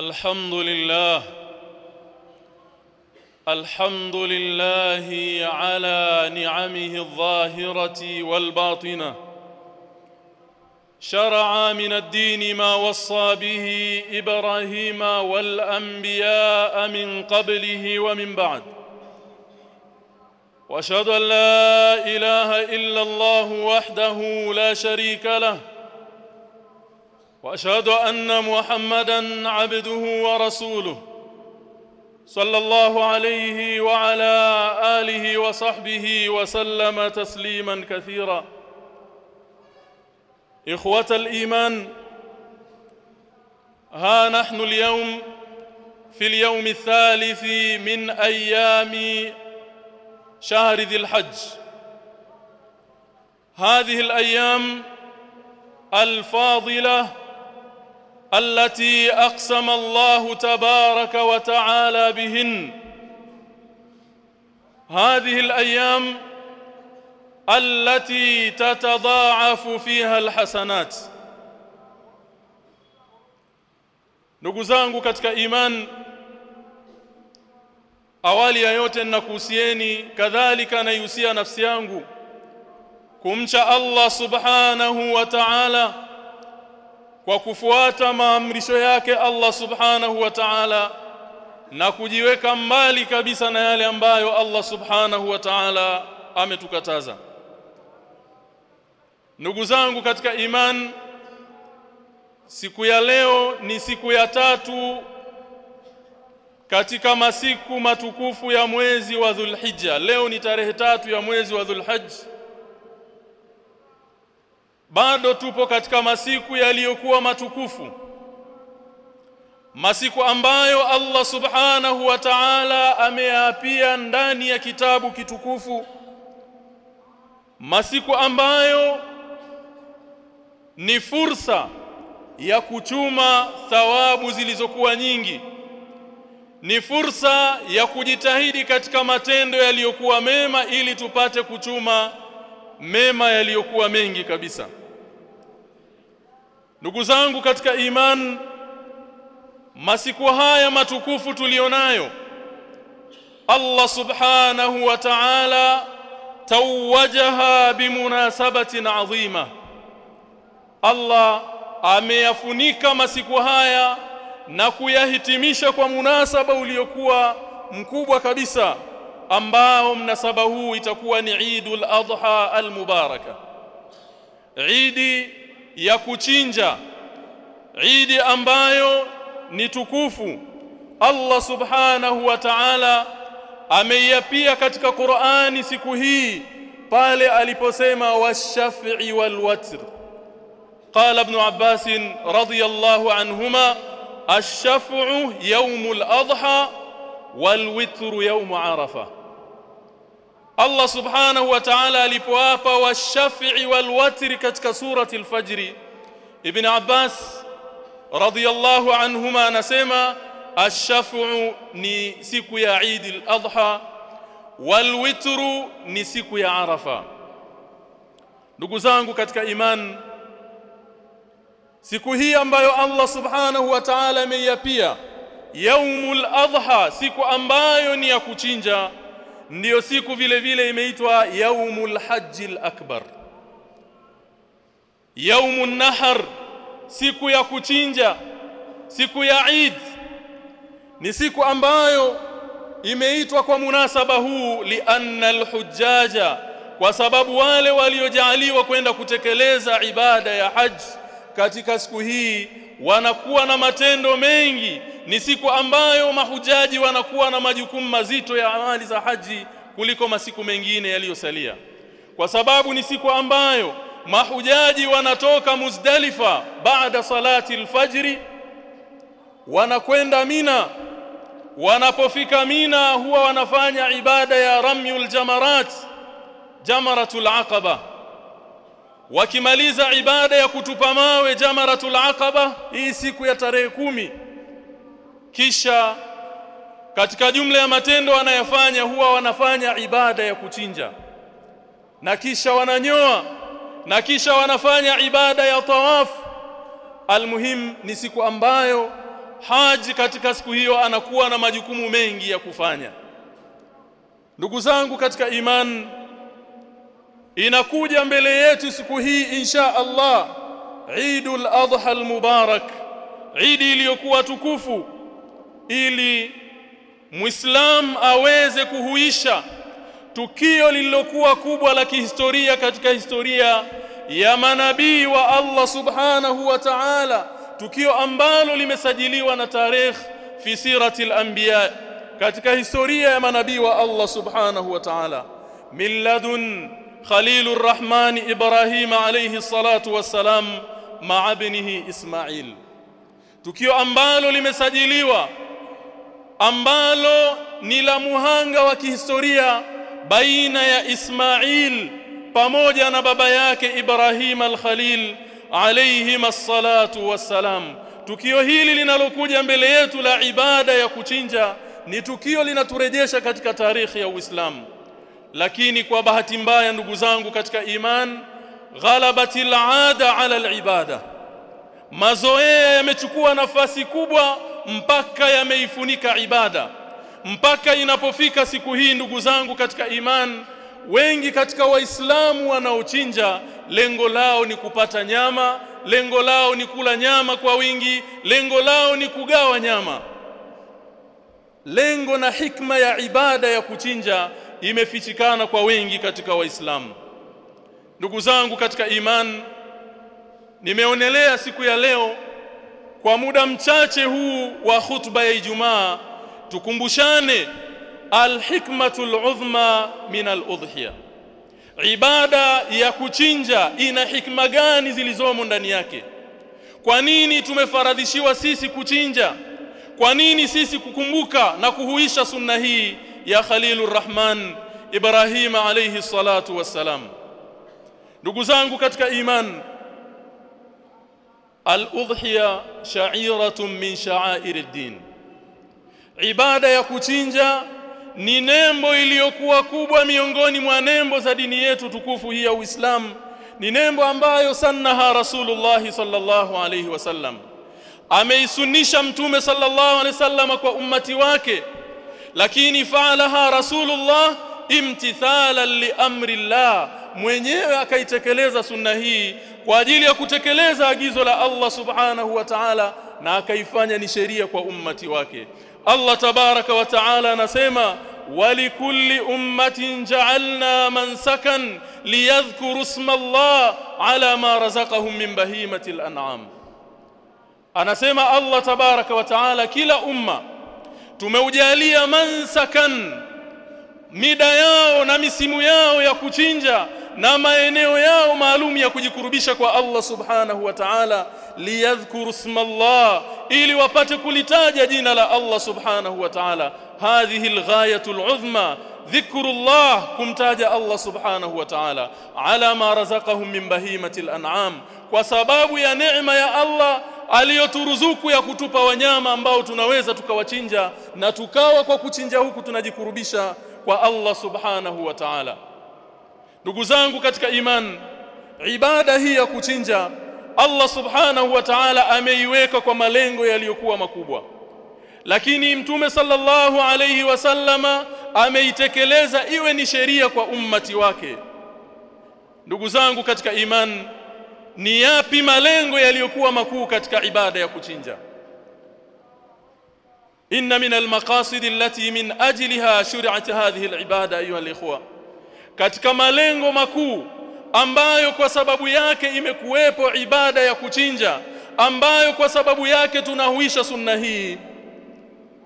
الحمد لله. الحمد لله على نعمه الظاهرة والباطنة. شرع من الدين ما وصى به إبراهيم والأنبياء من قبله ومن بعد. وأشهد أن لا إله إلا الله وحده لا شريك له. وأشهد أن محمدا عبده ورسوله صلى الله عليه وعلى آله وصحبه وسلم تسليما كثيرا. إخوة الإيمان ها نحن اليوم في اليوم الثالث من أيام شهر ذي الحج. هذه الأيام الفاضلة التي اقسم الله تبارك وتعالى بهن هذه الأيام التي تتضاعف فيها الحسنات ndugu zangu katika imani awali ya yote ninakuhusieni kadhalika naihusia nafsi yangu kumcha Allah subhanahu wa ta'ala kwa kufuata maamrisho yake Allah subhanahu wa ta'ala na kujiweka mbali kabisa na yale ambayo Allah subhanahu wa ta'ala ametukataza. Ndugu zangu katika iman siku ya leo ni siku ya tatu katika masiku matukufu ya mwezi wa Dhulhijja leo ni tarehe tatu ya mwezi wa Dhulhajj bado tupo katika masiku yaliyokuwa matukufu. Masiku ambayo Allah subhanahu wa ta'ala ameapia ndani ya kitabu kitukufu. Masiku ambayo ni fursa ya kuchuma thawabu zilizokuwa nyingi. Ni fursa ya kujitahidi katika matendo yaliyokuwa mema ili tupate kuchuma mema yaliyokuwa mengi kabisa ndugu zangu katika iman masiku haya matukufu tulionayo Allah subhanahu wa ta'ala tawajaha bimunasabatin adhima Allah ameyafunika masiku haya na kuyahitimisha kwa munasaba uliokuwa mkubwa kabisa ambao mnasaba huu itakuwa ni Eidul Adha al-Mubaraka Eidi ya kuchinja Eidi ambayo ni tukufu Allah subhanahu wa ta'ala ameiapia katika Qur'ani siku hii pale aliposema wash-shaf'i wal-watr qala ibn Abbas radiyallahu anhuma الشفع يوم الأضحى والوتر يوم عرفة الله سبحانه وتعالى alipoapa والشفع والوتر katika surati al-Fajr Ibn Abbas radiyallahu anhuma anasema الشفع ni siku ya Eid al-Adha والوتر ni siku ya Arafa ndugu zangu katika imani siku hii ambayo Allah subhanahu wa ta'ala ameiapia yaumul adha siku ambayo ni ya kuchinja ndiyo siku vile vile imeitwa yaumul hajjil akbar. Yaumun nahar siku ya kuchinja siku ya Eid. Ni siku ambayo imeitwa kwa munasaba huu lianna alhujjaja kwa sababu wale waliojaliwa kwenda kutekeleza ibada ya haji katika siku hii wanakuwa na matendo mengi. Ni siku ambayo mahujaji wanakuwa na majukumu mazito ya amali za haji kuliko masiku mengine yaliyosalia. Kwa sababu ni siku ambayo mahujaji wanatoka Muzdalifa baada salati alfajri wanakwenda Mina. Wanapofika Mina huwa wanafanya ibada ya ramyul jamarat jamaratul aqaba wakimaliza ibada ya kutupa mawe jamaratul aqaba hii siku ya tarehe kumi. Kisha katika jumla ya matendo wanayofanya huwa wanafanya ibada ya kuchinja. Na kisha wananyoa na kisha wanafanya ibada ya tawafu almuhim ni siku ambayo haji katika siku hiyo anakuwa na majukumu mengi ya kufanya. Ndugu zangu katika iman inakuja mbele yetu siku hii insha Allah Eidul Adha al-Mubarak Eid iliyokuwa tukufu ili Muislam aweze kuhuisha tukio lililokuwa kubwa la kihistoria katika historia ya manabii wa Allah Subhanahu wa Ta'ala tukio ambalo limesajiliwa na tarikh fi sirati al-anbiya katika historia ya manabii wa Allah Subhanahu wa Ta'ala milladun Khalilur الرحمن ابراهيم عليه salatu والسلام مع ابنه Ismail. Tukio ambalo limesajiliwa ambalo ni la muhanga wa kihistoria baina ya Ismail pamoja na baba yake Ibrahim al-Khalil alayhim as-salatu wassalam. Tukio hili linalokuja mbele yetu la ibada ya kuchinja ni tukio linaturejesha katika tarehe ya Uislamu lakini kwa bahati mbaya ndugu zangu katika iman ghalabatil ada ala al-ibada. Mazoea yamechukua nafasi kubwa mpaka yameifunika ibada. Mpaka inapofika siku hii ndugu zangu katika iman wengi katika waislamu wanaochinja lengo lao ni kupata nyama lengo lao ni kula nyama kwa wingi lengo lao ni kugawa nyama. Lengo na hikma ya ibada ya kuchinja imefichikana kwa wengi katika waislamu. Ndugu zangu katika iman nimeonelea siku ya leo kwa muda mchache huu wa khutba ya Ijumaa tukumbushane alhikmatul udhma min aludhiya ibada ya kuchinja ina hikma gani zilizomo ndani yake? Kwa nini tumefaradhishiwa sisi kuchinja? Kwa nini sisi kukumbuka na kuhuisha sunna hii ya Khalilur Rahman Ibrahim alayhi salatu wassalam. Ndugu zangu katika iman al-udhiya sha'iratun min sha'air ad-din ibada ya kuchinja ni nembo iliyokuwa kubwa miongoni mwa nembo za dini yetu tukufu hii ya Uislamu. Ni nembo ambayo sannaha Rasulullah sallallahu alayhi wasallam. Ameisunisha mtume sallallahu alayhi wasallam kwa ummati wake lakini faalaha Rasulullah imtithalan li amri Allah mwenyewe akaitekeleza sunna hii kwa ajili ya kutekeleza agizo la Allah subhanahu wa ta'ala na akaifanya ni sheria kwa ummati wake Allah tabaraka wa ta'ala anasema walikulli ummatin ja'alna mansakan liyadhkuru isma Allah ala ma razaqahum min bahimati al-an'am anasema Allah tabaraka wa ta'ala kila umma tumeujalia mansakan mida yao na misimu yao ya kuchinja na maeneo yao maalum ya kujikurubisha kwa Allah subhanahu wa ta'ala liyadhkuru isma Allah ili wapate kulitaja jina la Allah subhanahu wa ta'ala hadhihi alghayatu al'uzma dhikrullah kumtaja Allah subhanahu wa ta'ala ala ma razaqahum min bahimati al'an'am kwa sababu ya neema ya Allah aliyoturuzuku ya kutupa wanyama ambao tunaweza tukawachinja na tukawa kwa kuchinja huku tunajikurubisha kwa Allah subhanahu wa ta'ala. Ndugu zangu katika iman ibada hii ya kuchinja Allah subhanahu wa ta'ala ameiweka kwa malengo yaliyokuwa makubwa. Lakini mtume sallallahu alayhi wasallama ameitekeleza iwe ni sheria kwa ummati wake. Ndugu zangu katika iman ni yapi malengo yaliyokuwa makuu katika ibada ya kuchinja? Inna min almaqasid allati min ajliha shur'at hadhihi alibada ayuha alikhwa katika malengo makuu ambayo kwa sababu yake imekuwepo ibada ya kuchinja ambayo kwa sababu yake tunahuisha sunna hii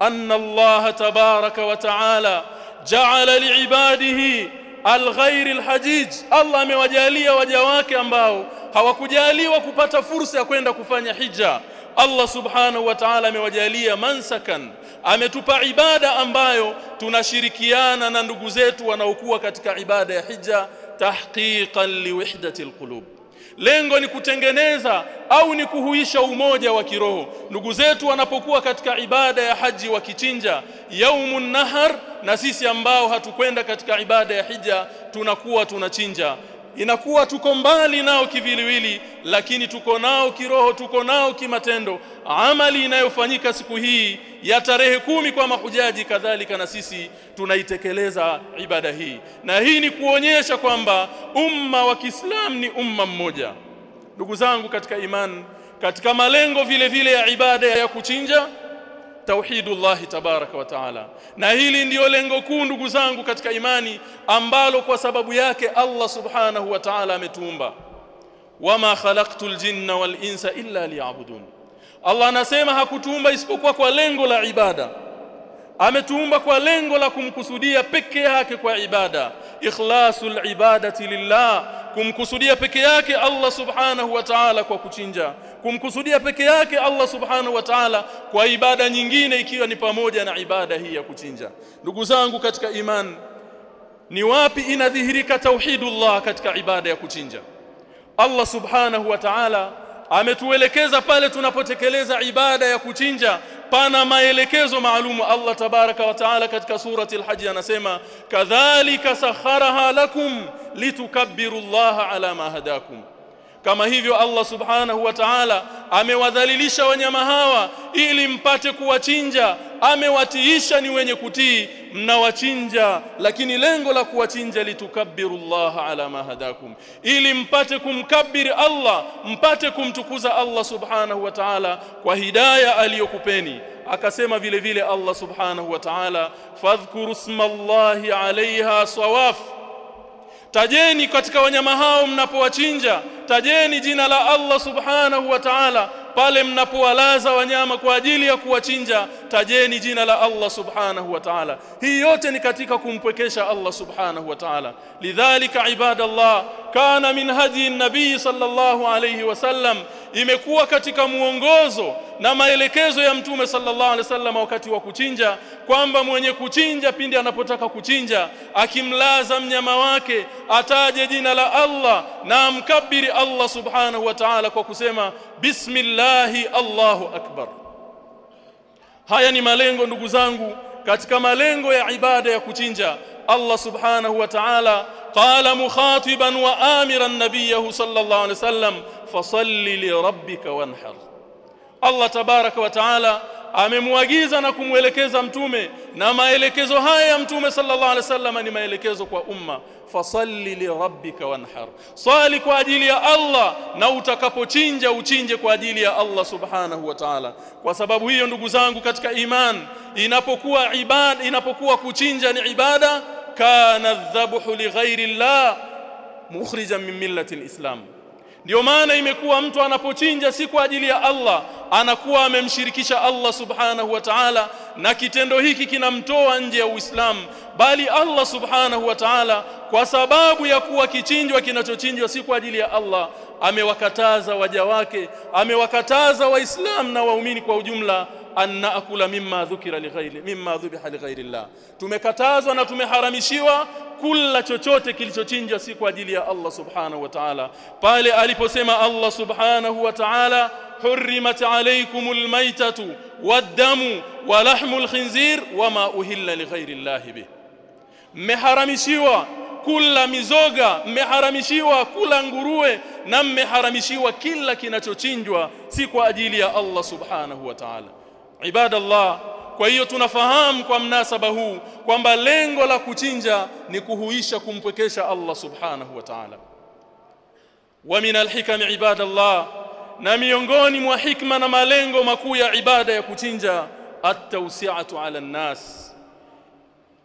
anna Allah tabaraka wa taala ja'ala liibadihi alghairi alhajij. Allah amewajalia waja wake ambao hawakujaliwa kupata fursa ya kwenda kufanya hija. Allah subhanahu wa ta'ala amewajalia mansakan. Ametupa ibada ambayo tunashirikiana na ndugu zetu wanaokuwa katika ibada ya hija tahqiqan liwihdati alqulub lengo ni kutengeneza au ni kuhuisha umoja wa kiroho. Ndugu zetu wanapokuwa katika ibada ya haji wakichinja yaumun nahar na sisi ambao hatukwenda katika ibada ya hija tunakuwa tunachinja. Inakuwa tuko mbali nao kiviliwili lakini tuko nao kiroho tuko nao kimatendo. Amali inayofanyika siku hii ya tarehe kumi kwa mahujaji kadhalika na sisi tunaitekeleza ibada hii. Na hii ni kuonyesha kwamba umma wa Kiislamu ni umma mmoja. Ndugu zangu katika imani katika malengo vile vile ya ibada ya kuchinja tauhidullah tabaraka wa taala. Na hili ndiyo lengo kuu ndugu zangu katika imani ambalo kwa sababu yake Allah subhanahu wa ta'ala ametuumba. Wama khalaqtul jinna wal insa illa liya'budun. Allah anasema hakutuumba isipokuwa kwa lengo la ibada. Ametuumba kwa lengo la kumkusudia peke yake kwa ibada. Ikhlasul ibadati lillah kumkusudia peke yake Allah subhanahu wa ta'ala kwa kuchinja kumkusudia peke yake Allah subhanahu wa ta'ala kwa ibada nyingine ikiwa ni pamoja na ibada hii ya kuchinja. Ndugu zangu katika iman ni wapi inadhihirika tauhidullah katika ibada ya kuchinja? Allah subhanahu wa ta'ala ametuelekeza pale tunapotekeleza ibada ya kuchinja pana maelekezo maalumu. Allah tabaraka wa taala katika surati al-hajj anasema kadhalika sakharaha lakum litukabbiru Allah ala ma hadakum kama hivyo Allah subhanahu wa ta'ala amewadhalilisha wanyama hawa ili mpate kuwachinja. Amewatiisha ni wenye kutii mnawachinja. Lakini lengo la kuwachinja litukabbirullah ala ma hadakum. Ili mpate kumkabiri Allah mpate kumtukuza Allah subhanahu wa ta'ala kwa hidaya aliyokupeni. Akasema vile vile Allah subhanahu wa ta'ala fadhkuru smallahi alaiha sawaf tajeni katika wanyama hao mnapowachinja tajeni jina la Allah subhanahu wa ta'ala pale mnapowalaza wanyama kwa ajili ya kuwachinja tajeni jina la Allah subhanahu wa ta'ala hii yote ni katika kumpwekesha Allah subhanahu wa ta'ala lidhalika ibadallah kana min hadi nabii sallallahu alayhi wasallam imekuwa katika muongozo na maelekezo ya mtume sallallahu alaihi wasallam wakati wa kuchinja kwamba mwenye kuchinja pindi anapotaka kuchinja akimlaza mnyama wake ataje jina la Allah na amkabiri Allah subhanahu wa ta'ala kwa kusema bismillahi Allahu akbar. Haya ni malengo ndugu zangu katika malengo ya ibada ya kuchinja Allah subhanahu wa ta'ala qala mukhatiban wa amiran nabiyahu sallallahu alaihi wasallam rabbika wanhar Allah tabaraka wa taala amemwagiza na kumwelekeza mtume na maelekezo haya ya mtume sallallahu alaihi wasallam ni maelekezo kwa umma fasalli li rabbika wanhar sali kwa ajili ya Allah na utakapochinja uchinje kwa ajili ya Allah subhanahu wa ta'ala kwa sababu hiyo ndugu zangu katika iman inapokuwa ibada inapokuwa kuchinja ni ibada kana dhabhu li ghairi Allah mukhrijan min millati alislam ndio maana imekuwa mtu anapochinja si kwa ajili ya Allah anakuwa amemshirikisha Allah subhanahu wa ta'ala na kitendo hiki kinamtoa nje ya Uislamu. Bali Allah subhanahu wa ta'ala kwa sababu ya kuwa kichinjwa kinachochinjwa si kwa ajili ya Allah amewakataza waja wake amewakataza waislamu na waumini kwa ujumla an naakula mimma dhukira lighairi mimma dhubiha lighairi Allah. Tumekatazwa na tumeharamishiwa kula chochote kilichochinjwa si kwa ajili ya Allah subhanahu wa ta'ala pale aliposema Allah subhanahu wa ta'ala hurrimat alaykumul maytatu wad-damu wa lahmul khinzir wama uhilla lighairi Allah bih mmeharamishiwa kula mizoga mmeharamishiwa kula nguruwe na mmeharamishiwa kila kinachochinjwa si kwa ajili ya Allah subhanahu wa ta'ala ibadallah kwa hiyo tunafahamu kwa mnasaba huu kwamba lengo la kuchinja ni kuhuisha kumpwekesha Allah subhanahu wa ta'ala wa min alhikam ibadallah na miongoni mwa hikma na malengo makuu ya ibada ya kuchinja at-tawsi'atu 'ala an-nas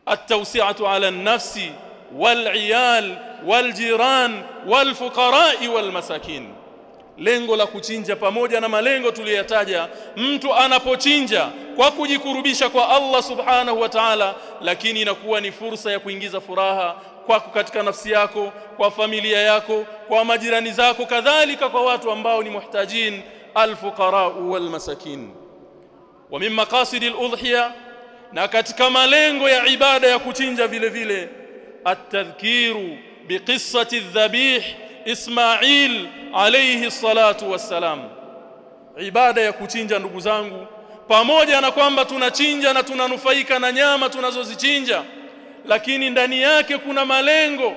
at-tawsi'atu 'ala an-nafsi wal-'iyal wal-jiran wal-fuqara'i wal-masakin lengo la kuchinja pamoja na malengo tuliyoyataja mtu anapochinja kwa kujikurubisha kwa Allah subhanahu wa ta'ala lakini inakuwa ni fursa ya kuingiza furaha kwako katika nafsi yako kwa familia yako kwa majirani zako kadhalika kwa watu ambao ni muhtajin alfuqara wal masakin. Wa min maqasid al na katika malengo ya ibada ya kuchinja vile vile at-tadhkiru biqissati adh-dhabih Ismail alayhi salatu wassalam. Ibada ya kuchinja ndugu zangu pamoja na kwamba tunachinja na tunanufaika na nyama tunazozichinja lakini ndani yake kuna malengo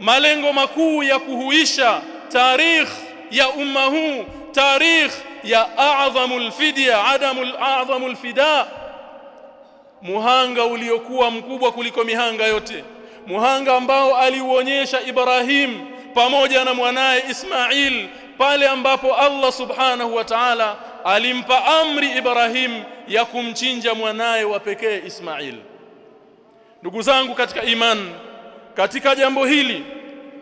malengo makuu ya kuhuisha tarikh ya umma huu tarikh ya a'dhamul fidya adamul a'dhamul fida. Muhanga uliokuwa mkubwa kuliko mihanga yote muhanga ambao aliuonyesha Ibrahim pamoja na mwanaye Ismail pale ambapo Allah subhanahu wa ta'ala alimpa amri Ibrahim ya kumchinja mwanaye wa pekee Ismail. Ndugu zangu katika iman katika jambo hili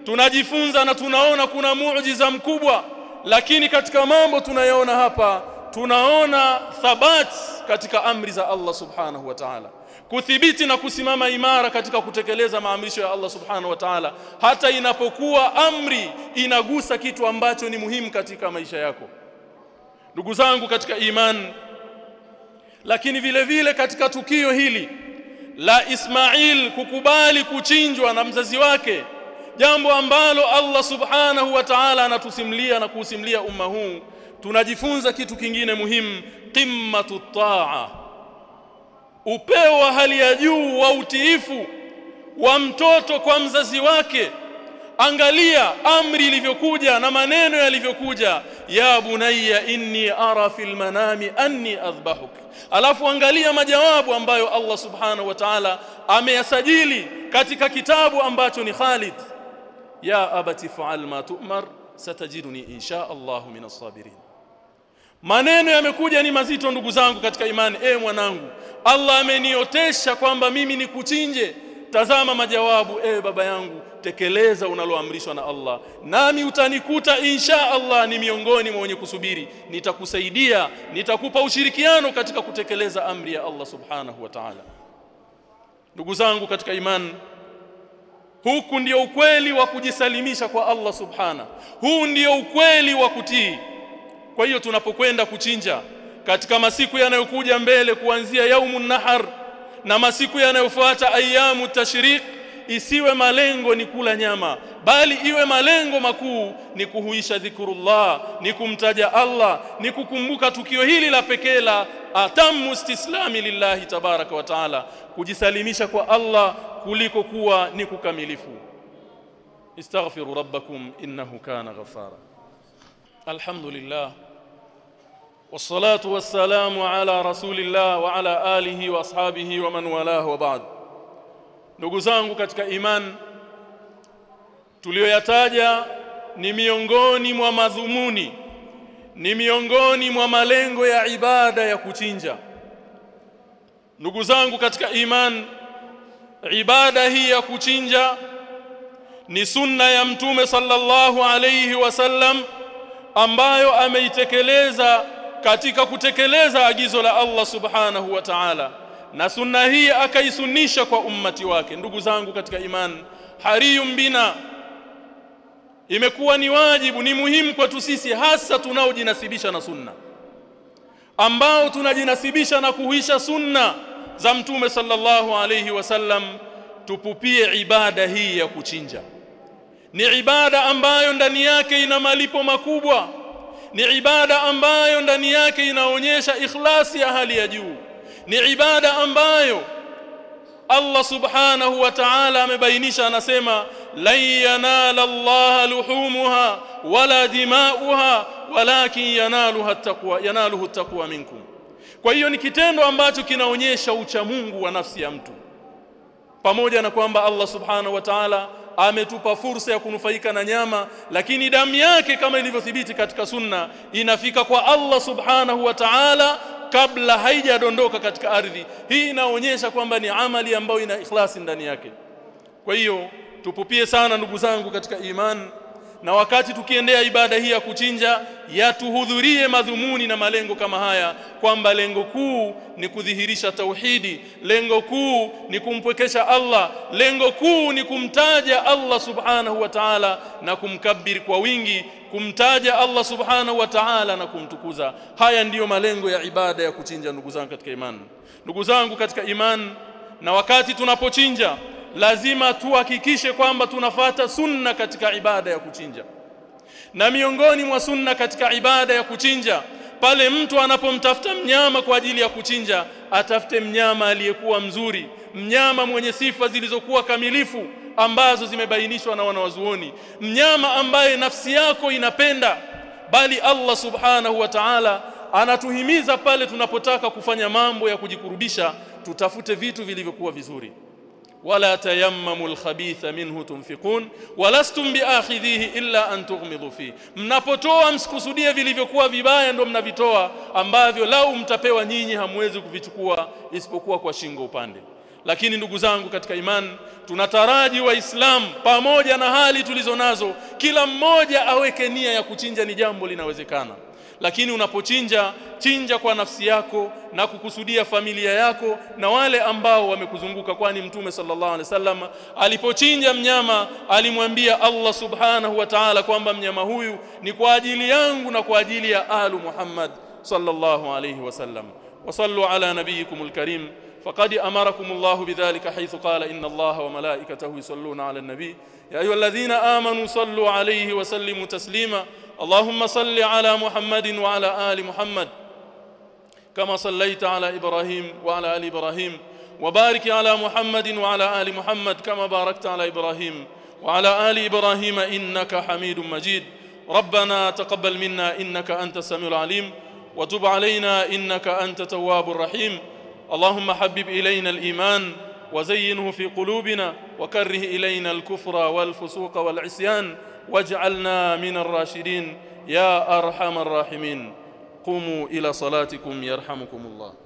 tunajifunza na tunaona kuna muujiza mkubwa lakini katika mambo tunayoona hapa tunaona thabat katika amri za Allah subhanahu wa ta'ala kuthibiti na kusimama imara katika kutekeleza maamrisho ya Allah subhanahu wa ta'ala. Hata inapokuwa amri inagusa kitu ambacho ni muhimu katika maisha yako. Ndugu zangu katika iman lakini vile vile katika tukio hili la Ismail kukubali kuchinjwa na mzazi wake jambo ambalo Allah subhanahu wa ta'ala anatusimulia na kuusimlia umma huu tunajifunza kitu kingine muhimu qimmatu taa upeo wa hali ya juu wa utiifu wa mtoto kwa mzazi wake. Angalia amri ilivyokuja na maneno yalivyokuja. Ya bunayya inni ara fil manami anni adhbahuk. Alafu angalia majawabu ambayo Allah subhanahu wa ta'ala ameyasajili katika kitabu ambacho ni Khalid. Ya abati fa'al ma tu'mar satajiduni insha Allah min as-sabirin maneno yamekuja ni mazito ndugu zangu katika imani. E mwanangu Allah ameniotesha kwamba mimi nikuchinje. Tazama majawabu e baba yangu tekeleza unaloamrishwa na Allah. Nami utanikuta insha Allah ni miongoni mwa wenye kusubiri. Nitakusaidia nitakupa ushirikiano katika kutekeleza amri ya Allah subhanahu wa ta'ala. Ndugu zangu katika imani huku ndio ukweli wa kujisalimisha kwa Allah subhana. Huu ndio ukweli wa kutii kwa hiyo tunapokwenda kuchinja katika masiku yanayokuja mbele kuanzia yaumun nahar na masiku yanayofuata ayamu tashriq isiwe malengo ni kula nyama bali iwe malengo makuu ni kuhuisha dhikrullah ni kumtaja Allah ni kukumbuka tukio hili la pekee la atamu istislami lillahi tabaraka wa taala kujisalimisha kwa Allah kuliko kuwa ni kukamilifu. Istaghfiru rabbakum innahu kana ghafara alhamdulillah والصلاه والسلام على رسول الله وعلى اله واصحابه ومن والاه وبعد ndugu zangu katika iman tuliyoyataja ni miongoni mwa madhumuni ni miongoni mwa malengo ya ibada ya kuchinja ndugu zangu katika iman ibada hii ya kuchinja ni sunna ya mtume sallallahu alayhi wasallam ambayo ameitekeleza katika kutekeleza agizo la Allah subhanahu wa ta'ala. Na sunna hii akaisunisha kwa ummati wake. Ndugu zangu katika imani, hariyum bina imekuwa ni wajibu ni muhimu kwetu sisi hasa tunaojinasibisha na sunna. Ambao tunajinasibisha na kuhuisha sunna za mtume sallallahu alayhi wasallam tupupie ibada hii ya kuchinja. Ni ibada ambayo ndani yake ina malipo makubwa ni ibada ambayo ndani yake inaonyesha ikhlasi ya hali ya juu. Ni ibada ambayo Allah subhanahu wa ta'ala amebainisha anasema lan yanala Allah luhumuha wala dimauha walakin yanaluha taqwa yanaluhu taqwa minkum. Kwa hiyo ni kitendo ambacho kinaonyesha uchamungu wa nafsi ya mtu. Pamoja na kwamba Allah subhanahu wa ta'ala ametupa fursa ya kunufaika na nyama lakini damu yake kama ilivyothibiti katika sunna inafika kwa Allah subhanahu wa ta'ala kabla haijadondoka katika ardhi. Hii inaonyesha kwamba ni amali ambayo ina ikhlasi ndani yake. Kwa hiyo tupupie sana ndugu zangu katika iman na wakati tukiendea ibada hii ya kuchinja yatuhudhurie madhumuni na malengo kama haya kwamba lengo kuu ni kudhihirisha tauhidi lengo kuu ni kumpwekesha Allah lengo kuu ni kumtaja Allah subhanahu wa ta'ala na kumkabiri kwa wingi kumtaja Allah subhanahu wa ta'ala na kumtukuza. Haya ndiyo malengo ya ibada ya kuchinja ndugu zangu katika imani. Ndugu zangu katika imani na wakati tunapochinja lazima tuhakikishe kwamba tunafata sunna katika ibada ya kuchinja. Na miongoni mwa sunna katika ibada ya kuchinja pale mtu anapomtafuta mnyama kwa ajili ya kuchinja atafute mnyama aliyekuwa mzuri mnyama mwenye sifa zilizokuwa kamilifu ambazo zimebainishwa na wanawazuoni. Mnyama ambaye nafsi yako inapenda bali Allah subhanahu wa ta'ala anatuhimiza pale tunapotaka kufanya mambo ya kujikurubisha tutafute vitu vilivyokuwa vizuri wala tayammamu alkhabitha minhu tunfiqun walastum biakhidhihi illa an tughmidu fi. Mnapotoa msikusudie vilivyokuwa vibaya ndo mnavitoa ambavyo lau mtapewa nyinyi hamwezi kuvichukua isipokuwa kwa shingo upande. Lakini ndugu zangu katika imani tunataraji waislamu pamoja na hali tulizonazo kila mmoja aweke nia ya kuchinja ni jambo linawezekana lakini unapochinja chinja kwa nafsi yako na kukusudia familia yako na wale ambao wamekuzunguka kwani mtume sallallahu alaihi wasallam alipochinja mnyama alimwambia Allah subhanahu wa ta'ala kwamba mnyama huyu ni kwa ajili yangu na kwa ajili ya alu Muhammad sallallahu alaihi wasallam wasallu ala nabiyikumul karim فقد أمركم الله بذلك حيث قال إن الله وملائكته يصلون على النبي يا أيها الذين آمنوا صلوا عليه وسلموا تسليما اللهم صل على محمد وعلى آل محمد كما صليت على إبراهيم وعلى آل إبراهيم وبارك على محمد وعلى آل محمد كما باركت على إبراهيم وعلى آل إبراهيم إنك حميد مجيد. ربنا تقبل منا إنك أنت السميع العليم وتب علينا إنك أنت تواب الرحيم. اللهم حبب إلينا الإيمان وزينه في قلوبنا وكره إلينا الكفر والفسوق والعصيان. واجعلنا من الراشدين يا أرحم الراحمين. قوموا إلى صلاتكم يرحمكم الله.